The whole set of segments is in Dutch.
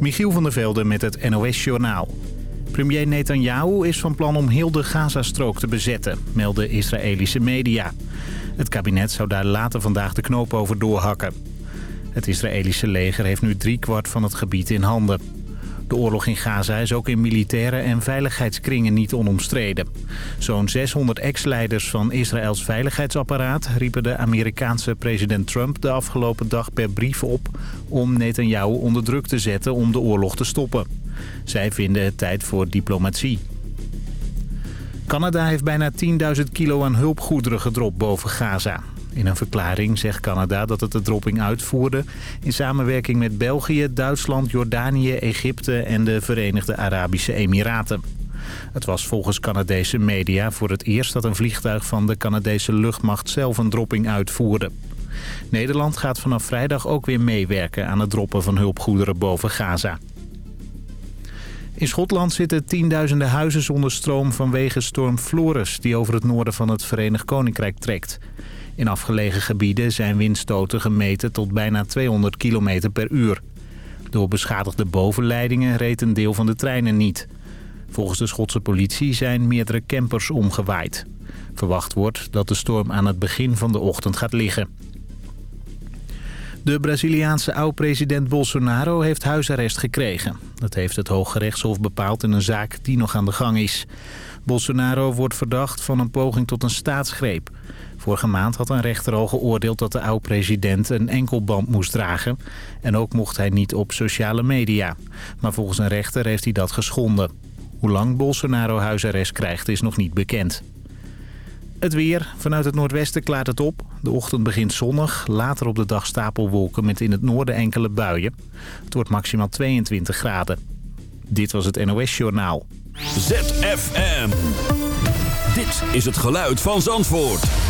Michiel van der Velde met het NOS-journaal. Premier Netanyahu is van plan om heel de Gazastrook te bezetten, melden Israëlische media. Het kabinet zou daar later vandaag de knoop over doorhakken. Het Israëlische leger heeft nu driekwart van het gebied in handen. De oorlog in Gaza is ook in militaire en veiligheidskringen niet onomstreden. Zo'n 600 ex-leiders van Israëls veiligheidsapparaat riepen de Amerikaanse president Trump de afgelopen dag per brief op om Netanyahu onder druk te zetten om de oorlog te stoppen. Zij vinden het tijd voor diplomatie. Canada heeft bijna 10.000 kilo aan hulpgoederen gedropt boven Gaza. In een verklaring zegt Canada dat het de dropping uitvoerde... in samenwerking met België, Duitsland, Jordanië, Egypte en de Verenigde Arabische Emiraten. Het was volgens Canadese media voor het eerst dat een vliegtuig van de Canadese luchtmacht zelf een dropping uitvoerde. Nederland gaat vanaf vrijdag ook weer meewerken aan het droppen van hulpgoederen boven Gaza. In Schotland zitten tienduizenden huizen zonder stroom vanwege storm Flores... die over het noorden van het Verenigd Koninkrijk trekt. In afgelegen gebieden zijn windstoten gemeten tot bijna 200 km per uur. Door beschadigde bovenleidingen reed een deel van de treinen niet. Volgens de Schotse politie zijn meerdere campers omgewaaid. Verwacht wordt dat de storm aan het begin van de ochtend gaat liggen. De Braziliaanse oud-president Bolsonaro heeft huisarrest gekregen. Dat heeft het Hooggerechtshof bepaald in een zaak die nog aan de gang is. Bolsonaro wordt verdacht van een poging tot een staatsgreep. Vorige maand had een rechter al geoordeeld dat de oud-president een enkelband moest dragen. En ook mocht hij niet op sociale media. Maar volgens een rechter heeft hij dat geschonden. Hoe lang Bolsonaro huisarrest krijgt is nog niet bekend. Het weer. Vanuit het noordwesten klaart het op. De ochtend begint zonnig. Later op de dag stapelwolken met in het noorden enkele buien. Het wordt maximaal 22 graden. Dit was het NOS Journaal. ZFM. Dit is het geluid van Zandvoort.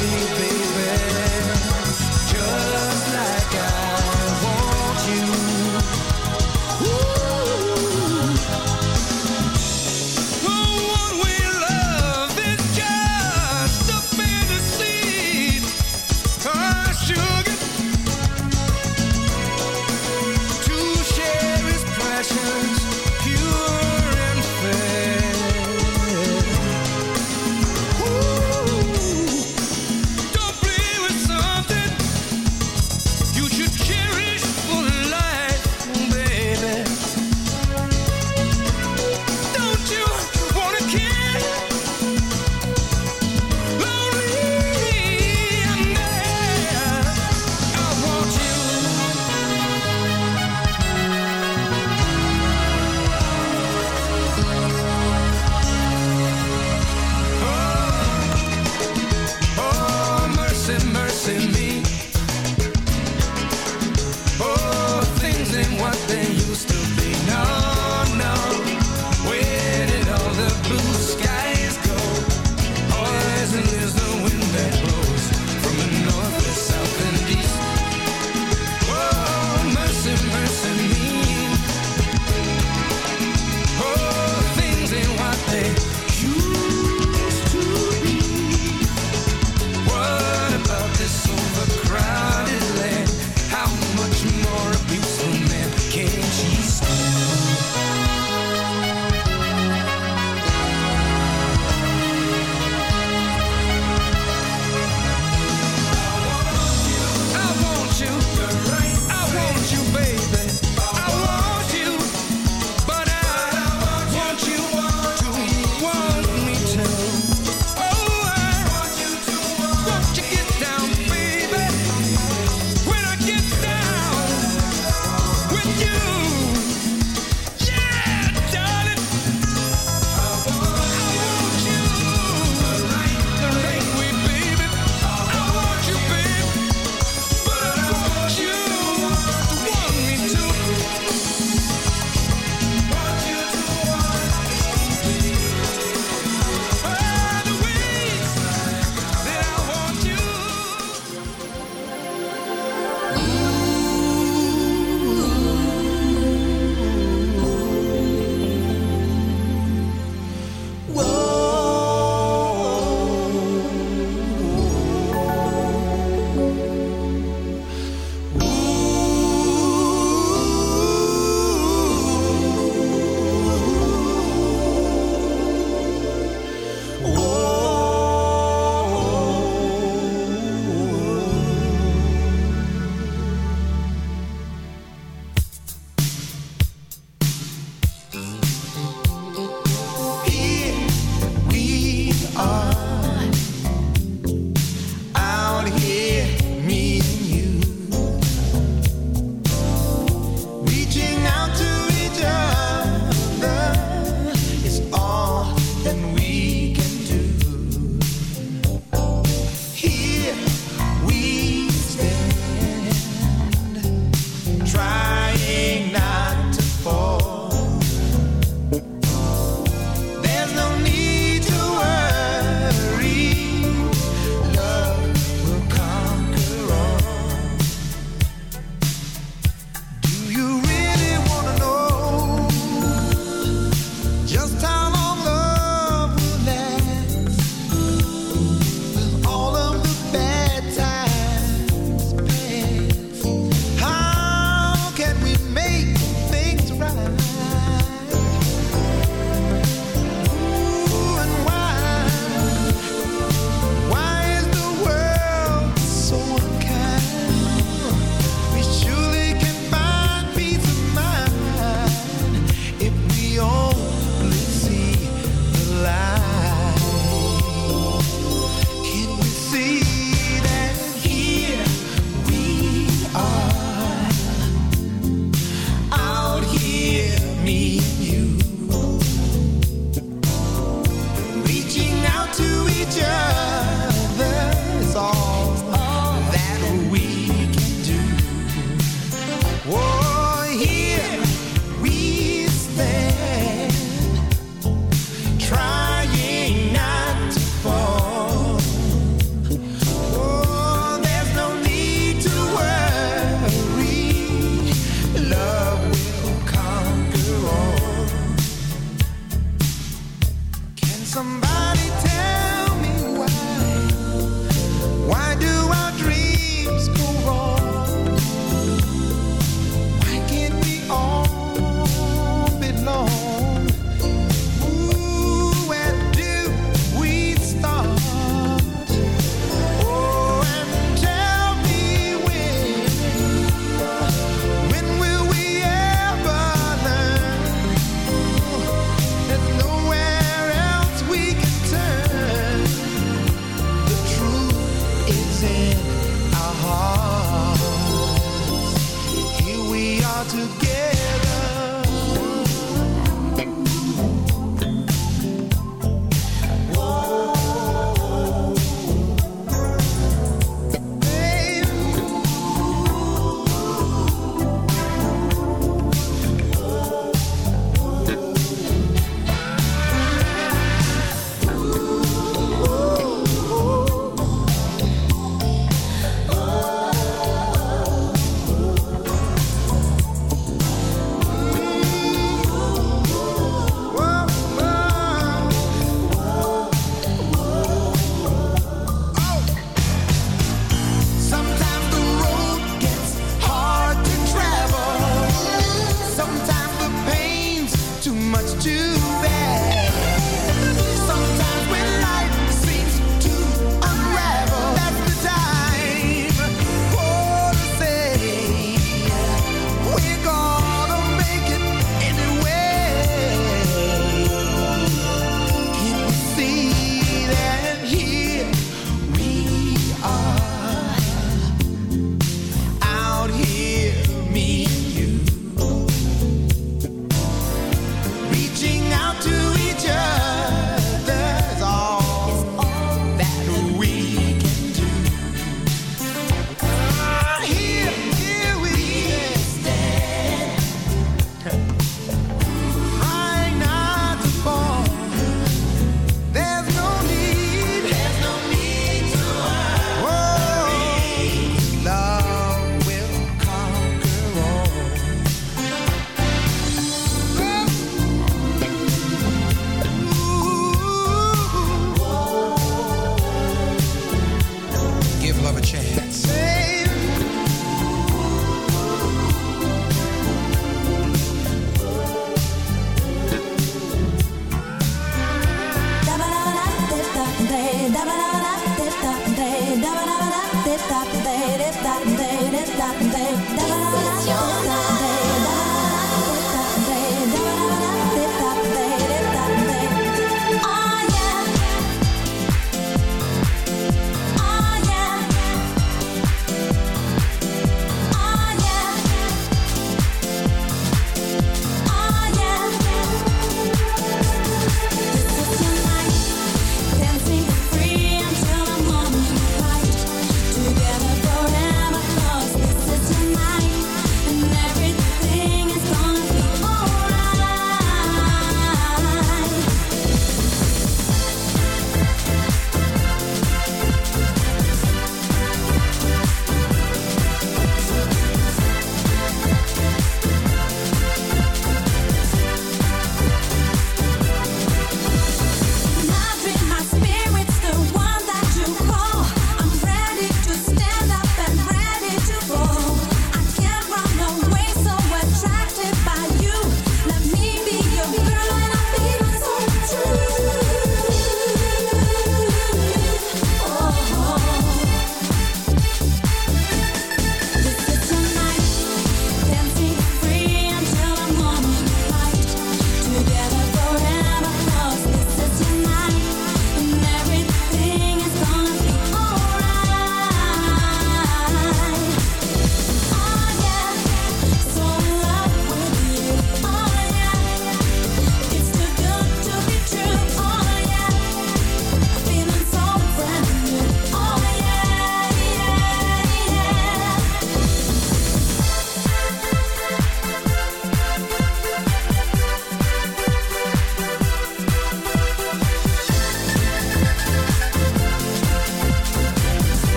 baby.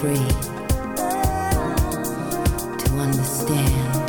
free to understand.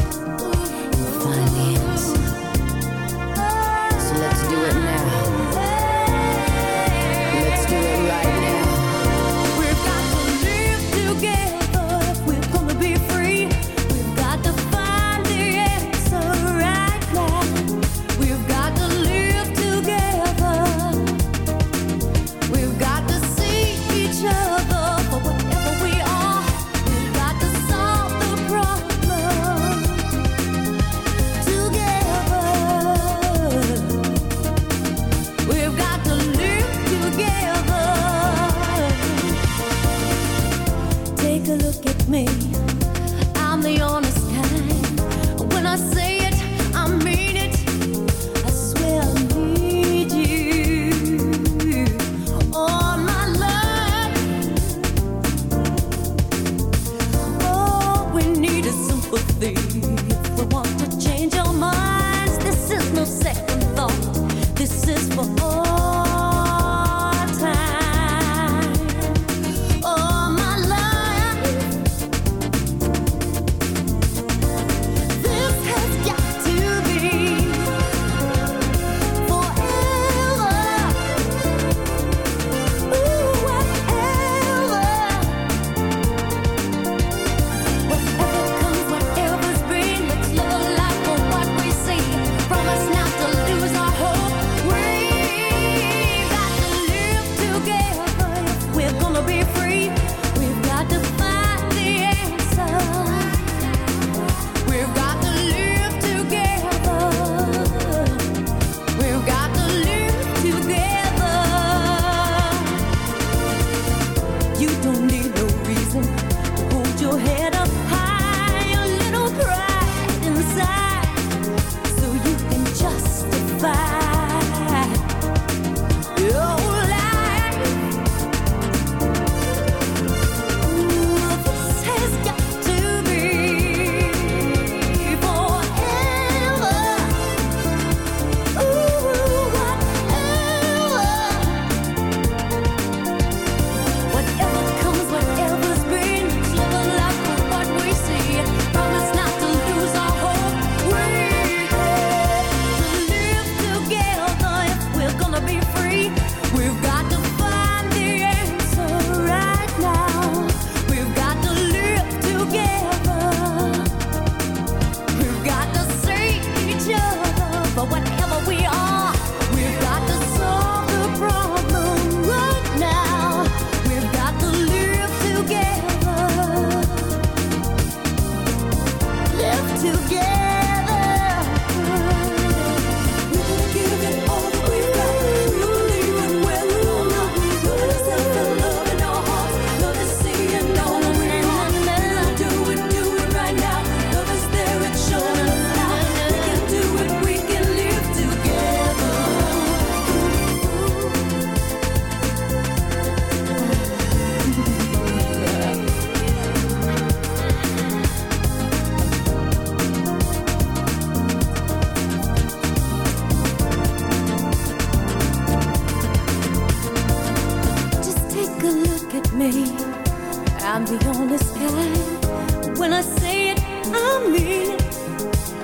the only sky. When I say it, I mean it.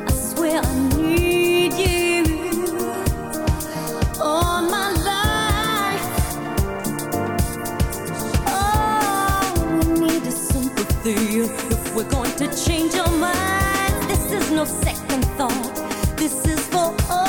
I swear I need you all my life. Oh, we need is sympathy if we're going to change our minds. This is no second thought. This is for all.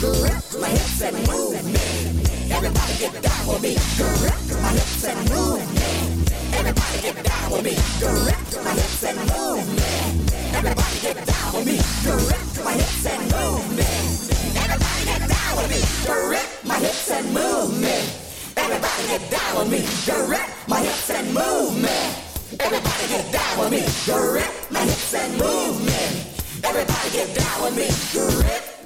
my hips and movement. Everybody get down with me. My hips and movement. Everybody get down with me. My hips and movement. Everybody get down with me. My hips and movement. Everybody get down with me. My hips and movement. Everybody get down with me. My hips and movement. Me. Everybody get down with me.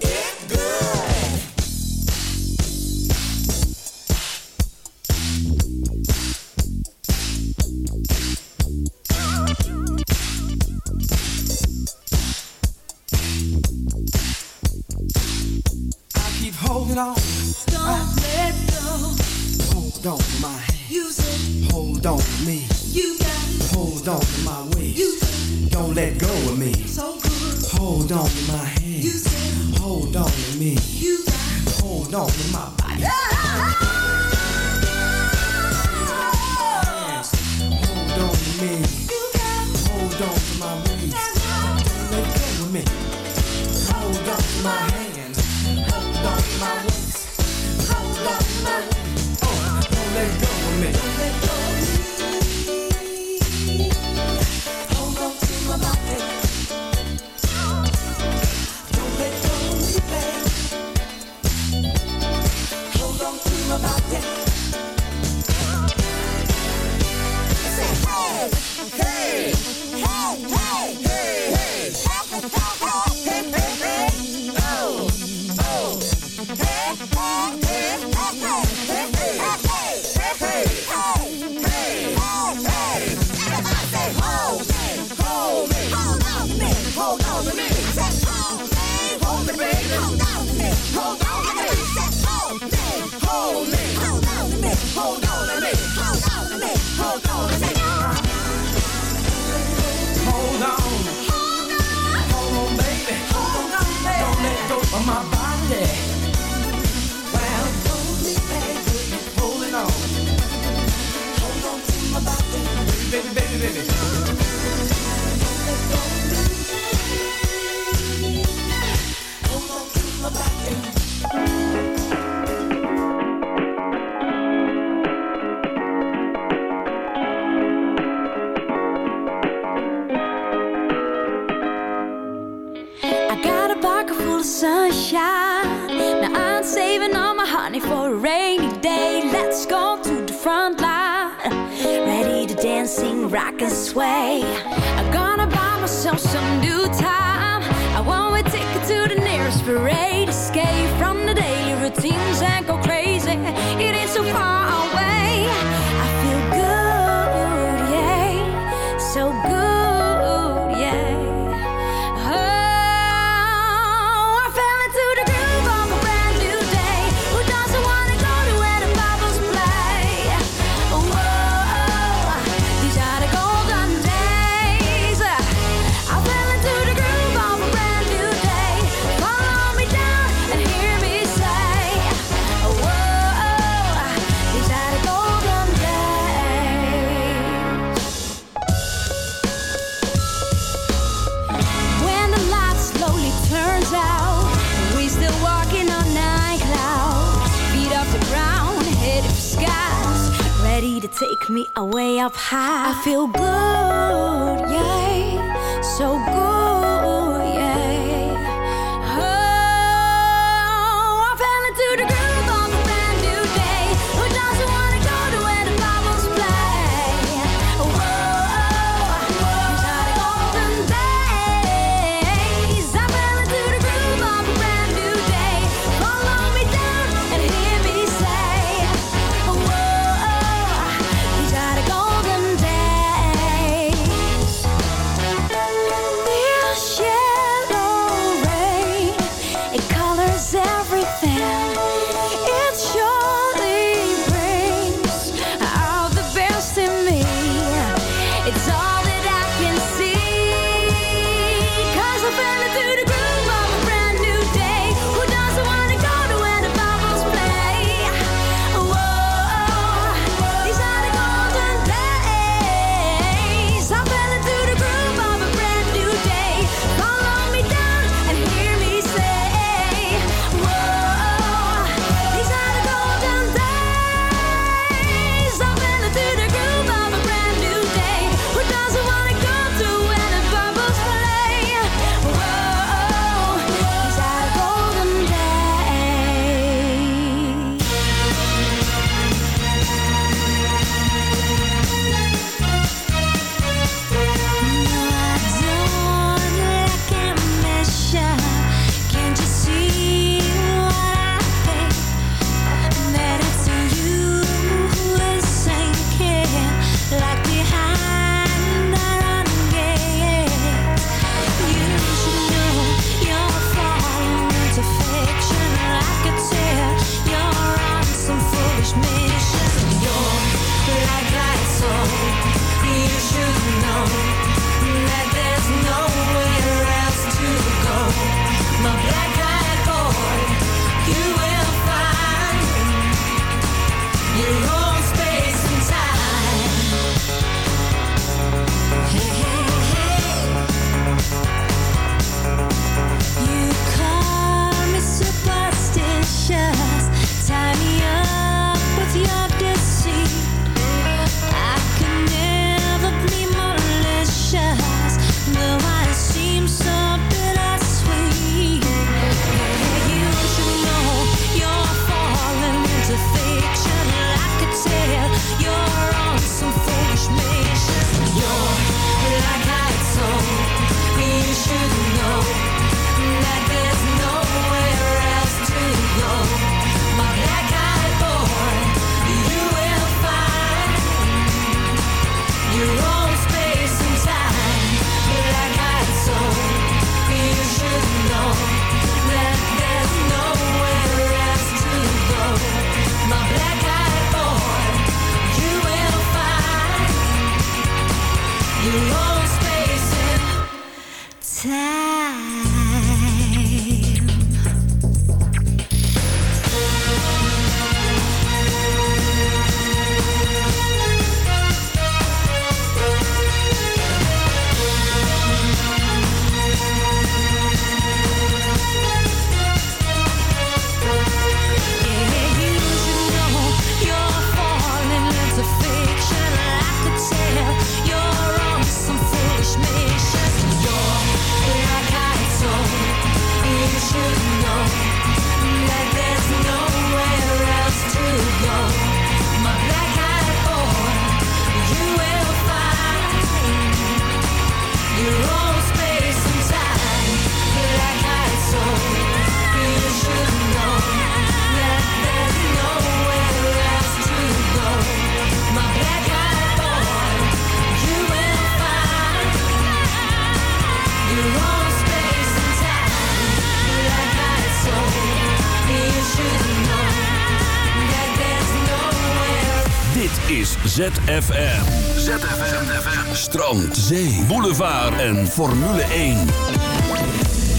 ZFM. ZFM. Strand, zee, boulevard en Formule 1.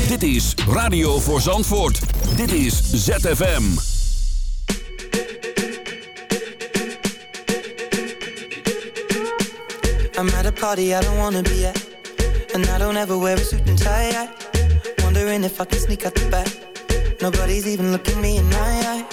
Dit is Radio voor Zandvoort. Dit is ZFM. I'm at a party I don't wanna be at And I don't ever wear a suit and tie Wondering if I can sneak out the back Nobody's even looking me in my you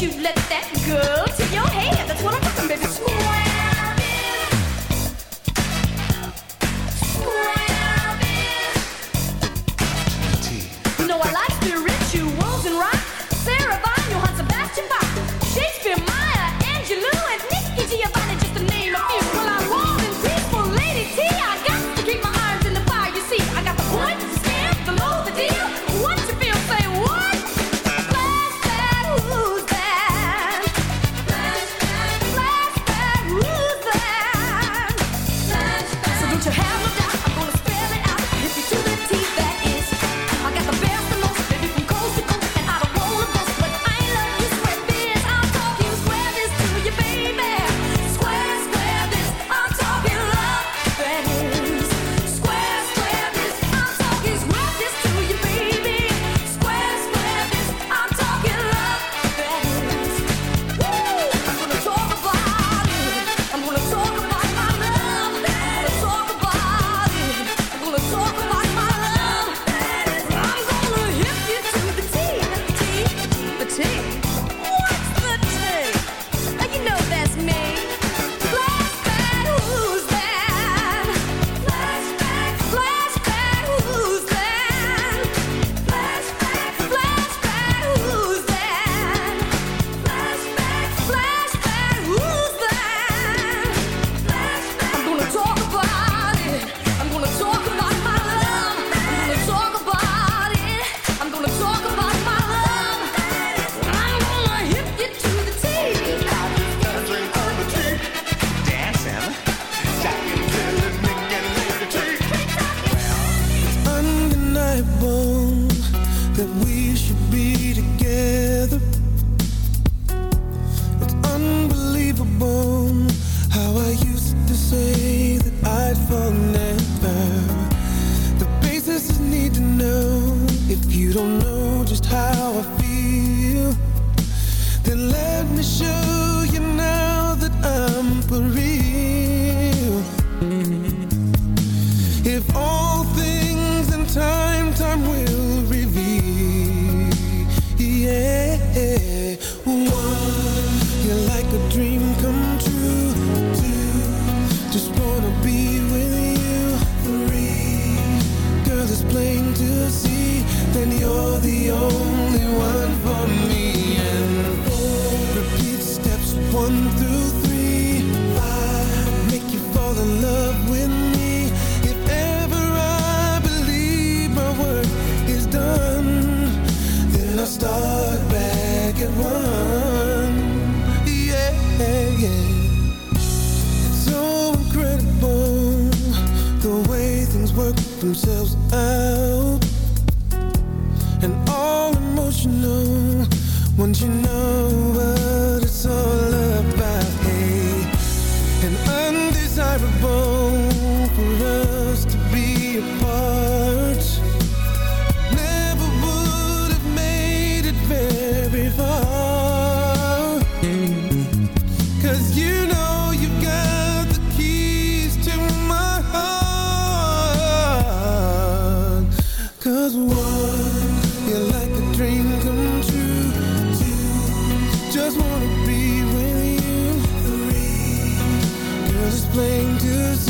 You let Just wanna be with you. Girl, it's plain to see.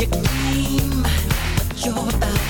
you claim but you're about.